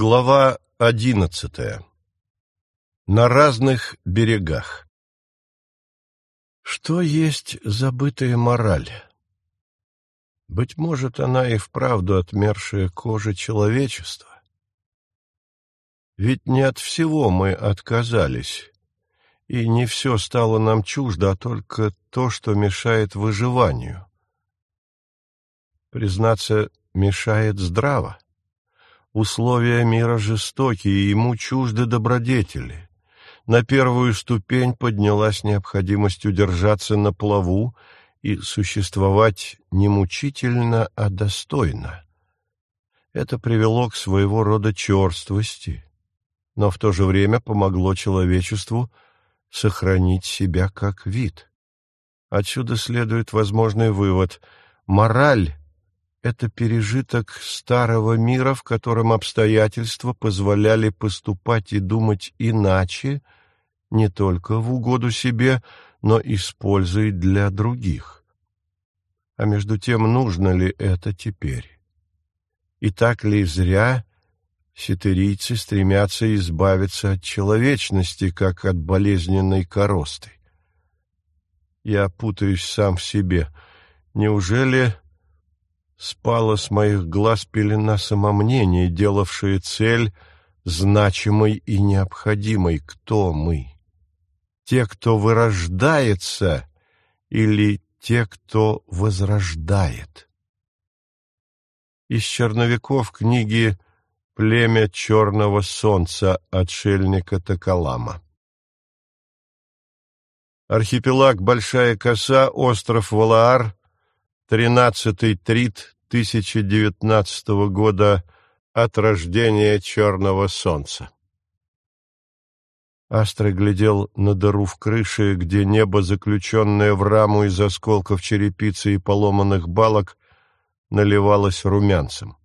Глава одиннадцатая. На разных берегах. Что есть забытая мораль? Быть может, она и вправду отмершая кожа человечества. Ведь не от всего мы отказались, и не все стало нам чуждо, а только то, что мешает выживанию. Признаться, мешает здраво. Условия мира жестокие, и ему чужды добродетели. На первую ступень поднялась необходимость удержаться на плаву и существовать не мучительно, а достойно. Это привело к своего рода черствости, но в то же время помогло человечеству сохранить себя как вид. Отсюда следует возможный вывод. Мораль это пережиток старого мира, в котором обстоятельства позволяли поступать и думать иначе, не только в угоду себе, но используя для других. А между тем, нужно ли это теперь? И так ли зря сетерийцы стремятся избавиться от человечности, как от болезненной коросты? Я путаюсь сам в себе. Неужели спала с моих глаз пелена самомнения, делавшая цель значимой и необходимой. Кто мы? Те, кто вырождается, или те, кто возрождает? Из черновиков книги «Племя черного солнца» отшельника Токолама. Архипелаг Большая Коса, остров Валаар, Тринадцатый трит 1019 года от рождения черного солнца. Астра глядел на дыру в крыше, где небо, заключенное в раму из осколков черепицы и поломанных балок, наливалось румянцем.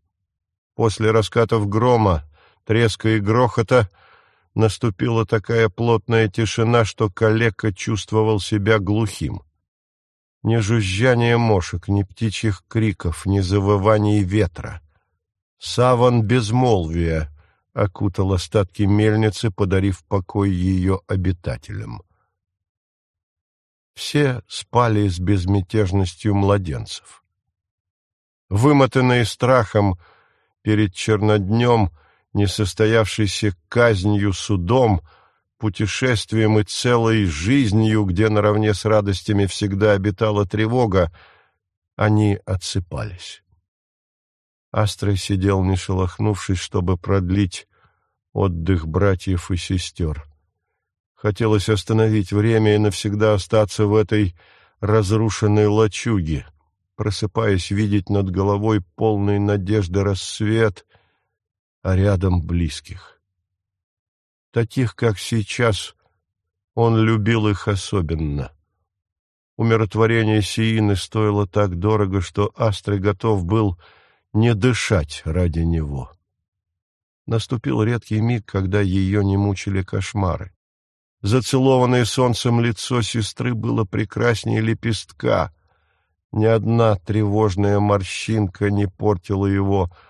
После раскатов грома, треска и грохота наступила такая плотная тишина, что калека чувствовал себя глухим. Ни жужжания мошек, ни птичьих криков, ни завываний ветра. Саван безмолвия окутал остатки мельницы, подарив покой ее обитателям. Все спали с безмятежностью младенцев. Вымотанные страхом перед черноднем, несостоявшейся казнью судом, путешествием и целой жизнью, где наравне с радостями всегда обитала тревога, они отсыпались. Астрой сидел, не шелохнувшись, чтобы продлить отдых братьев и сестер. Хотелось остановить время и навсегда остаться в этой разрушенной лачуге, просыпаясь видеть над головой полный надежды рассвет, а рядом близких. Таких, как сейчас, он любил их особенно. Умиротворение Сиины стоило так дорого, что Астры готов был не дышать ради него. Наступил редкий миг, когда ее не мучили кошмары. Зацелованное солнцем лицо сестры было прекраснее лепестка. Ни одна тревожная морщинка не портила его, —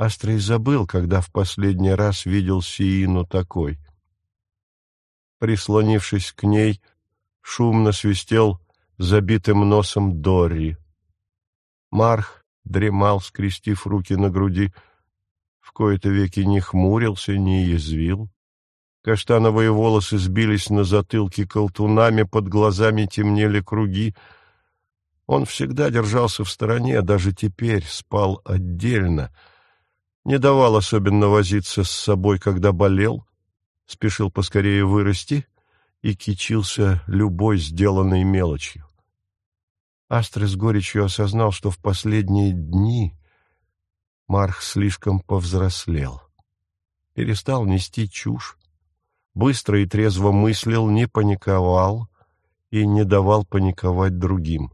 Астрей забыл, когда в последний раз видел Сиину такой. Прислонившись к ней, шумно свистел забитым носом Дори. Марх дремал, скрестив руки на груди, в кои-то веки не хмурился, не язвил. Каштановые волосы сбились на затылке колтунами, под глазами темнели круги. Он всегда держался в стороне, даже теперь спал отдельно — не давал особенно возиться с собой, когда болел, спешил поскорее вырасти и кичился любой сделанной мелочью. Астре с горечью осознал, что в последние дни Марх слишком повзрослел. Перестал нести чушь, быстро и трезво мыслил, не паниковал и не давал паниковать другим.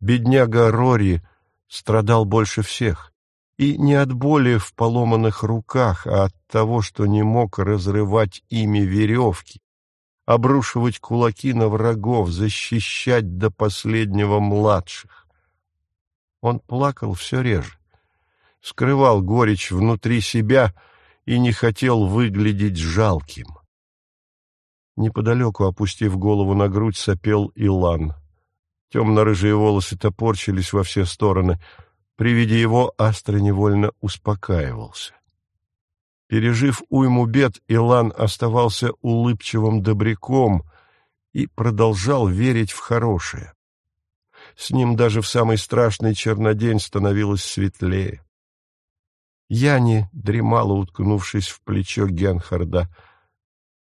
Бедняга Рори страдал больше всех и не от боли в поломанных руках, а от того, что не мог разрывать ими веревки, обрушивать кулаки на врагов, защищать до последнего младших. Он плакал все реже, скрывал горечь внутри себя и не хотел выглядеть жалким. Неподалеку, опустив голову на грудь, сопел Илан. Темно-рыжие волосы топорчились во все стороны. При виде его Астра невольно успокаивался. Пережив уйму бед, Илан оставался улыбчивым добряком и продолжал верить в хорошее. С ним даже в самый страшный чернодень становилось светлее. Яни дремала, уткнувшись в плечо Генхарда.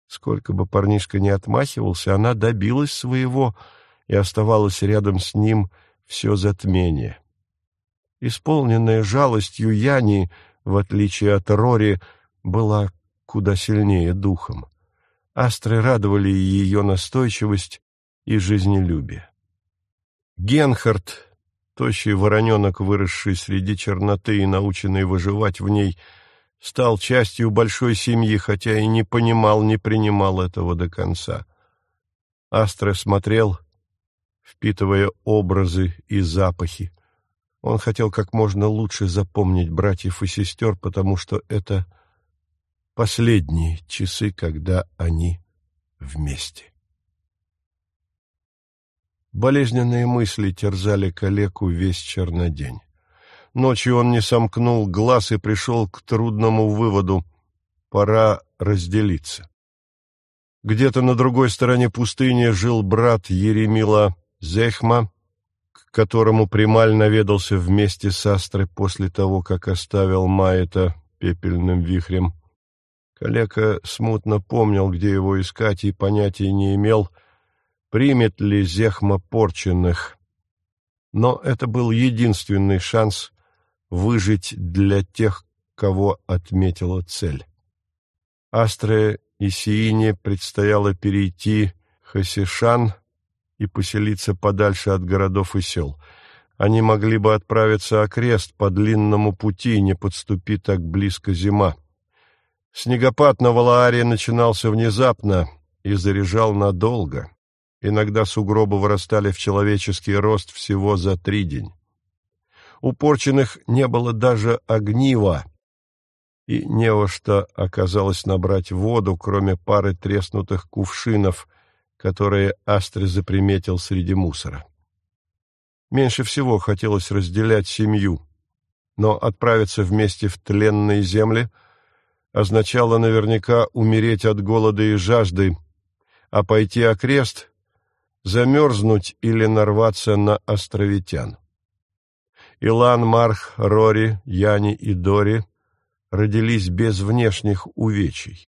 Сколько бы парнишка ни отмахивался, она добилась своего и оставалась рядом с ним все затмение. Исполненная жалостью Яни, в отличие от Рори, была куда сильнее духом. Астры радовали ее настойчивость и жизнелюбие. Генхард, тощий вороненок, выросший среди черноты и наученный выживать в ней, стал частью большой семьи, хотя и не понимал, не принимал этого до конца. Астра смотрел, впитывая образы и запахи. Он хотел как можно лучше запомнить братьев и сестер, потому что это последние часы, когда они вместе. Болезненные мысли терзали калеку весь чернодень. Ночью он не сомкнул глаз и пришел к трудному выводу — пора разделиться. Где-то на другой стороне пустыни жил брат Еремила Зехма, которому Прималь наведался вместе с Астрой после того, как оставил Маэта пепельным вихрем. Калека смутно помнил, где его искать, и понятия не имел, примет ли Зехма порченных. Но это был единственный шанс выжить для тех, кого отметила цель. Астре и Сиине предстояло перейти Хасишан и поселиться подальше от городов и сел. Они могли бы отправиться окрест по длинному пути, не подступи так близко зима. Снегопад на Валааре начинался внезапно и заряжал надолго. Иногда сугробы вырастали в человеческий рост всего за три день. У порченных не было даже огнива, и не во что оказалось набрать воду, кроме пары треснутых кувшинов, которые Астре заприметил среди мусора. Меньше всего хотелось разделять семью, но отправиться вместе в тленные земли — означало наверняка умереть от голода и жажды, а пойти окрест — замерзнуть или нарваться на островитян. Илан, Марх, Рори, Яни и Дори родились без внешних увечий.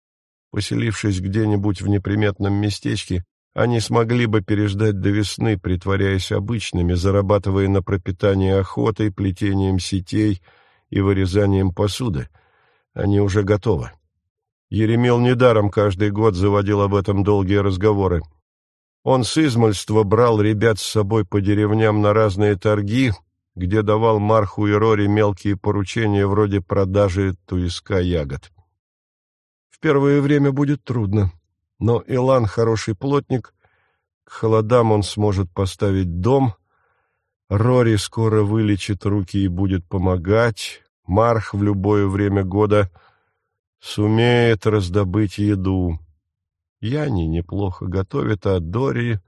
Поселившись где-нибудь в неприметном местечке, они смогли бы переждать до весны, притворяясь обычными, зарабатывая на пропитание охотой, плетением сетей и вырезанием посуды — они уже готовы. Еремил недаром каждый год заводил об этом долгие разговоры. Он с измольства брал ребят с собой по деревням на разные торги, где давал Марху и Рори мелкие поручения вроде продажи туиска ягод. В первое время будет трудно, но Илан хороший плотник, к холодам он сможет поставить дом, Рори скоро вылечит руки и будет помогать, Марх в любое время года сумеет раздобыть еду. Яни неплохо готовит, а Дори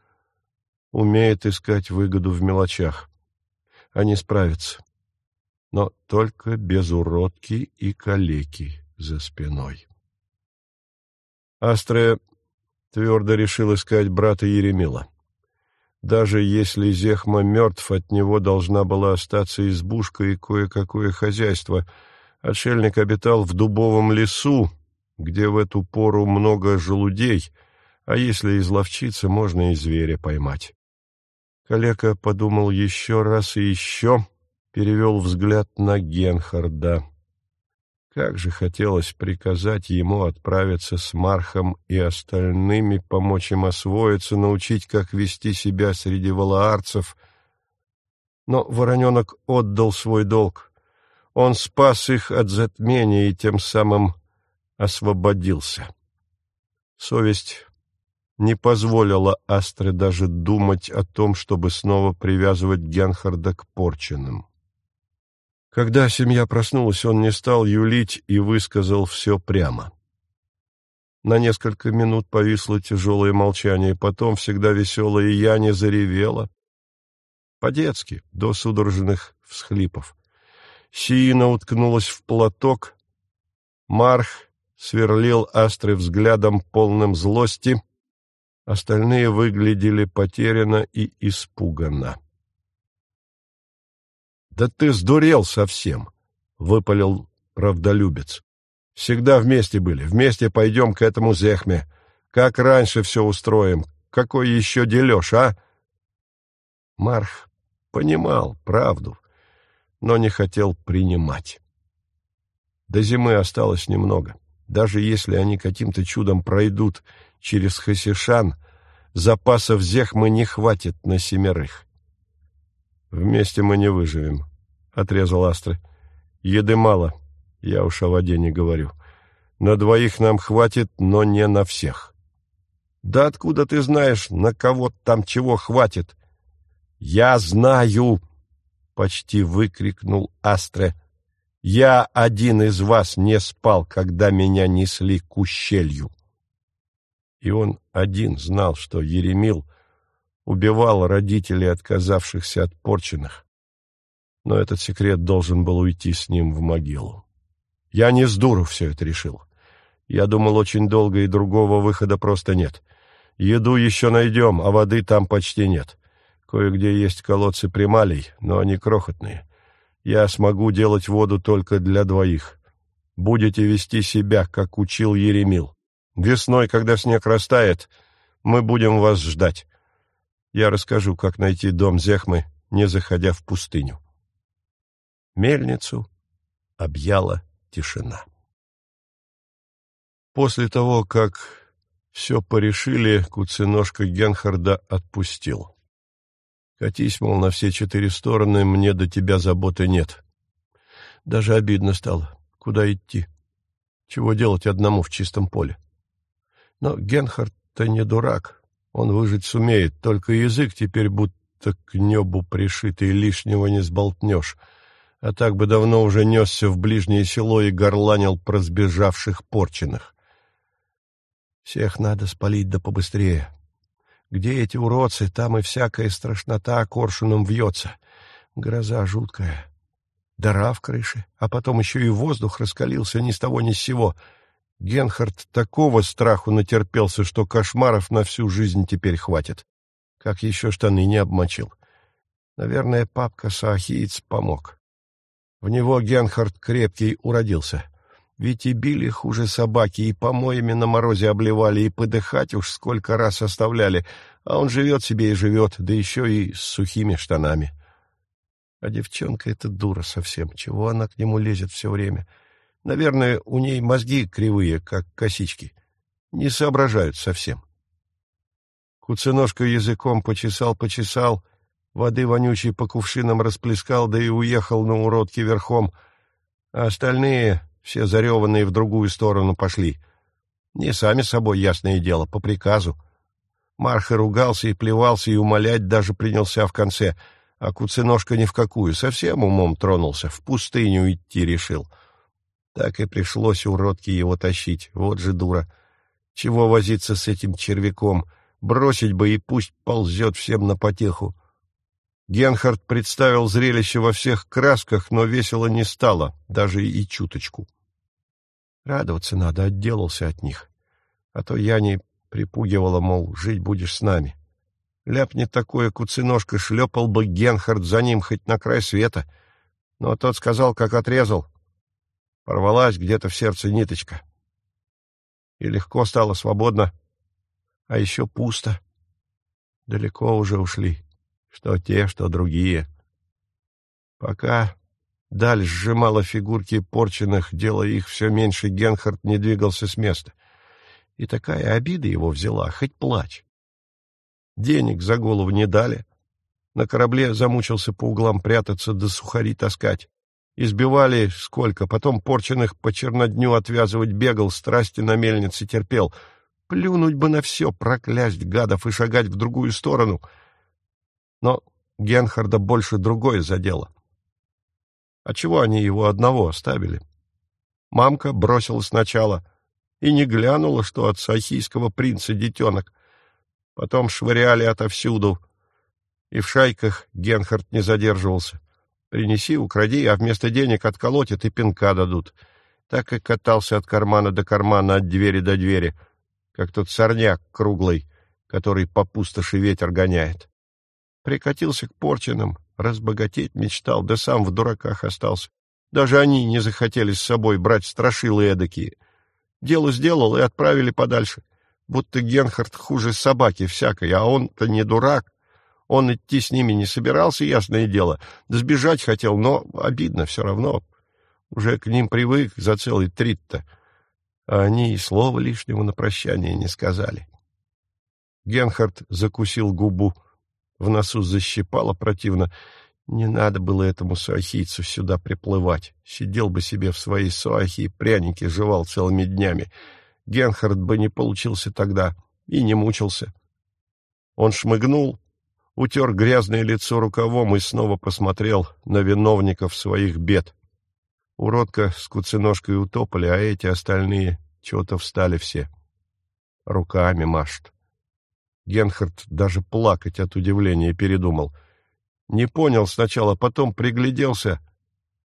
умеет искать выгоду в мелочах. Они справятся, но только без уродки и калеки за спиной. Астрея твердо решил искать брата Еремила. Даже если Зехма мертв, от него должна была остаться избушка и кое-какое хозяйство. Отшельник обитал в дубовом лесу, где в эту пору много желудей, а если изловчиться, можно и зверя поймать. Калека подумал еще раз и еще, перевел взгляд на Генхарда. Как же хотелось приказать ему отправиться с Мархом и остальными, помочь им освоиться, научить, как вести себя среди валаарцев. Но Вороненок отдал свой долг. Он спас их от затмения и тем самым освободился. Совесть не позволила Астре даже думать о том, чтобы снова привязывать Генхарда к порченным. Когда семья проснулась, он не стал юлить и высказал все прямо. На несколько минут повисло тяжелое молчание, потом всегда веселая Яня заревела. По-детски, до судорожных всхлипов. Сиина уткнулась в платок. Марх сверлил Астры взглядом полным злости. Остальные выглядели потерянно и испуганно. «Да ты сдурел совсем!» — выпалил правдолюбец. «Всегда вместе были, вместе пойдем к этому зехме. Как раньше все устроим. Какой еще дележ, а?» Марх понимал правду, но не хотел принимать. До зимы осталось немного. Даже если они каким-то чудом пройдут через Хасишан, запасов зехмы не хватит на семерых. «Вместе мы не выживем», — отрезал Астры. «Еды мало, я уж о воде не говорю. На двоих нам хватит, но не на всех». «Да откуда ты знаешь, на кого там чего хватит?» «Я знаю!» — почти выкрикнул Астре. «Я один из вас не спал, когда меня несли к ущелью». И он один знал, что Еремил убивал родителей, отказавшихся от порченных. Но этот секрет должен был уйти с ним в могилу. Я не с дуру все это решил. Я думал очень долго, и другого выхода просто нет. Еду еще найдем, а воды там почти нет. Кое-где есть колодцы прималей, но они крохотные. Я смогу делать воду только для двоих. Будете вести себя, как учил Еремил. Весной, когда снег растает, мы будем вас ждать. Я расскажу, как найти дом Зехмы, не заходя в пустыню. Мельницу объяла тишина. После того, как все порешили, куценожка Генхарда отпустил. Катись, мол, на все четыре стороны, мне до тебя заботы нет. Даже обидно стало. Куда идти? Чего делать одному в чистом поле? Но Генхард-то не дурак. Он выжить сумеет, только язык теперь будто к небу пришитый, лишнего не сболтнешь. А так бы давно уже несся в ближнее село и горланил про сбежавших порченых. Всех надо спалить да побыстрее. Где эти уродцы, там и всякая страшнота коршуном вьется. Гроза жуткая. Дыра в крыше, а потом еще и воздух раскалился ни с того ни с сего — Генхард такого страху натерпелся, что кошмаров на всю жизнь теперь хватит. Как еще штаны не обмочил. Наверное, папка Саахиец помог. В него Генхард крепкий уродился. Ведь и били хуже собаки, и помоями на морозе обливали, и подыхать уж сколько раз оставляли, а он живет себе и живет, да еще и с сухими штанами. А девчонка эта дура совсем, чего она к нему лезет все время — Наверное, у ней мозги кривые, как косички. Не соображают совсем. Куценожка языком почесал-почесал, воды вонючей по кувшинам расплескал, да и уехал на уродке верхом, а остальные, все зареванные, в другую сторону пошли. Не сами собой, ясное дело, по приказу. Марха ругался и плевался, и умолять даже принялся в конце, а Куценожка ни в какую, совсем умом тронулся, в пустыню идти решил — так и пришлось уродке его тащить. Вот же дура. Чего возиться с этим червяком? Бросить бы и пусть ползет всем на потеху. Генхард представил зрелище во всех красках, но весело не стало, даже и чуточку. Радоваться надо, отделался от них. А то я не припугивала, мол, жить будешь с нами. Ляпнет такое куценожка, шлепал бы Генхард за ним хоть на край света. Но тот сказал, как отрезал. Порвалась где-то в сердце ниточка. И легко стало свободно, а еще пусто. Далеко уже ушли, что те, что другие. Пока даль сжимала фигурки порченных, делая их все меньше, Генхард не двигался с места. И такая обида его взяла, хоть плачь. Денег за голову не дали. На корабле замучился по углам прятаться да сухари таскать. Избивали сколько, потом порченных по чернодню отвязывать бегал, страсти на мельнице терпел. Плюнуть бы на все, проклясть гадов и шагать в другую сторону. Но Генхарда больше другое задело. А чего они его одного оставили? Мамка бросилась сначала и не глянула, что от сахийского принца детенок. Потом швыряли отовсюду, и в шайках Генхард не задерживался. Принеси, укради, а вместо денег отколотят и пинка дадут. Так и катался от кармана до кармана, от двери до двери, как тот сорняк круглый, который по пустоши ветер гоняет. Прикатился к порченным, разбогатеть мечтал, да сам в дураках остался. Даже они не захотели с собой брать страшилы эдакие. Дело сделал и отправили подальше. Будто Генхард хуже собаки всякой, а он-то не дурак. Он идти с ними не собирался, ясное дело. Сбежать хотел, но обидно все равно. Уже к ним привык за целый трит-то. А они и слова лишнего на прощание не сказали. Генхард закусил губу. В носу защипало противно. Не надо было этому суахийцу сюда приплывать. Сидел бы себе в своей суахе и пряники жевал целыми днями. Генхард бы не получился тогда и не мучился. Он шмыгнул, утер грязное лицо рукавом и снова посмотрел на виновников своих бед. Уродка с куценожкой утопали, а эти остальные чего-то встали все. Руками машут. Генхард даже плакать от удивления передумал. Не понял сначала, потом пригляделся.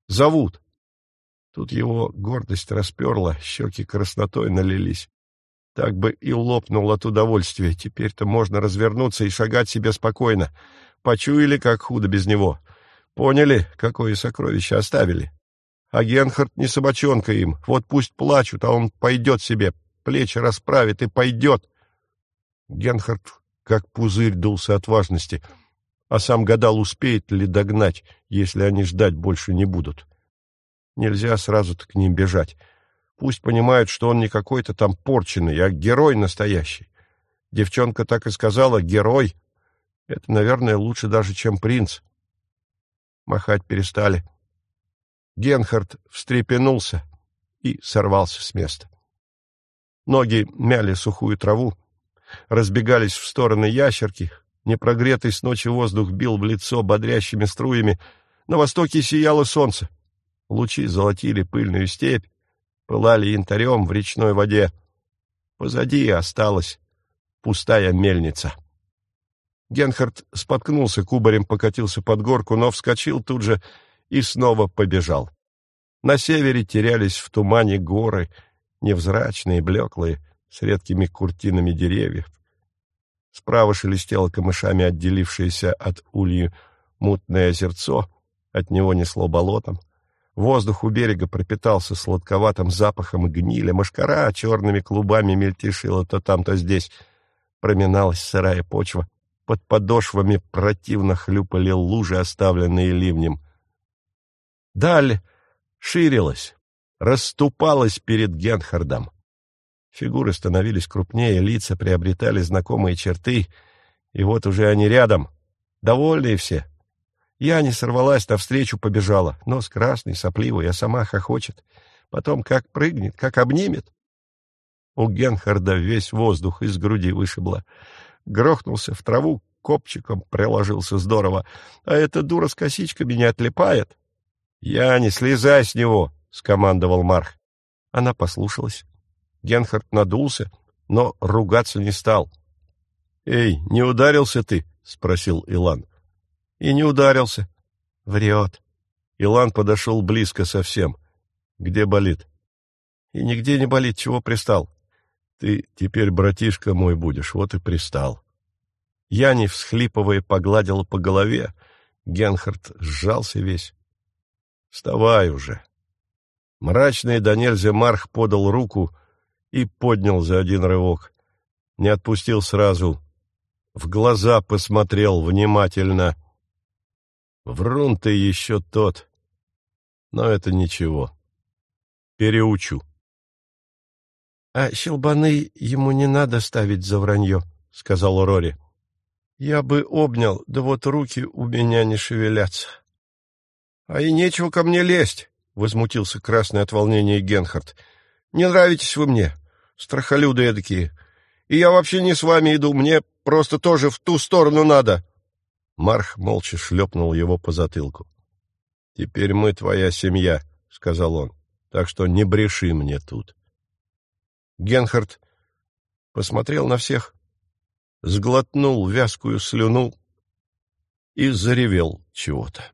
Зовут. Тут его гордость расперла, щеки краснотой налились. Так бы и лопнул от удовольствия. Теперь-то можно развернуться и шагать себе спокойно. Почуяли, как худо без него. Поняли, какое сокровище оставили. А Генхард не собачонка им. Вот пусть плачут, а он пойдет себе, плечи расправит и пойдет. Генхард как пузырь дулся от важности, а сам гадал, успеет ли догнать, если они ждать больше не будут. Нельзя сразу-то к ним бежать. Пусть понимают, что он не какой-то там порченый, а герой настоящий. Девчонка так и сказала «герой». Это, наверное, лучше даже, чем принц. Махать перестали. Генхард встрепенулся и сорвался с места. Ноги мяли сухую траву, разбегались в стороны ящерки, непрогретый с ночи воздух бил в лицо бодрящими струями, на востоке сияло солнце. Лучи золотили пыльную степь, пылали янтарем в речной воде. Позади осталась пустая мельница. Генхард споткнулся кубарем, покатился под горку, но вскочил тут же и снова побежал. На севере терялись в тумане горы, невзрачные, блеклые, с редкими куртинами деревьев. Справа шелестело камышами отделившееся от ульи мутное озерцо, от него несло болотом. Воздух у берега пропитался сладковатым запахом гнили, мошкара черными клубами мельтешила то там, то здесь. Проминалась сырая почва, под подошвами противно хлюпали лужи, оставленные ливнем. Даль ширилась, расступалась перед Генхардом. Фигуры становились крупнее, лица приобретали знакомые черты, и вот уже они рядом, довольные все. Я не сорвалась, навстречу побежала, нос красный, сопливый, а сама хохочет. Потом как прыгнет, как обнимет. У Генхарда весь воздух из груди вышибло. Грохнулся в траву, копчиком приложился здорово, а эта дура с косичками не отлипает. — Я не слезай с него, — скомандовал Марх. Она послушалась. Генхард надулся, но ругаться не стал. — Эй, не ударился ты? — спросил Илан. — И не ударился. — Врет. Илан подошел близко совсем. — Где болит? — И нигде не болит, чего пристал. — Ты теперь братишка мой будешь, вот и пристал. Яни, всхлипывая, погладила по голове. Генхард сжался весь. — Вставай уже. Мрачный до Марх подал руку — и поднял за один рывок. Не отпустил сразу. В глаза посмотрел внимательно. Врун ты еще тот. Но это ничего. Переучу. — А щелбаны ему не надо ставить за вранье, — сказал Рори. — Я бы обнял, да вот руки у меня не шевелятся. — А и нечего ко мне лезть, — возмутился красный от волнения Генхард. — Не нравитесь вы мне. Страхолюды эдакие. И я вообще не с вами иду, мне просто тоже в ту сторону надо. Марх молча шлепнул его по затылку. «Теперь мы твоя семья», — сказал он, — «так что не бреши мне тут». Генхард посмотрел на всех, сглотнул вязкую слюну и заревел чего-то.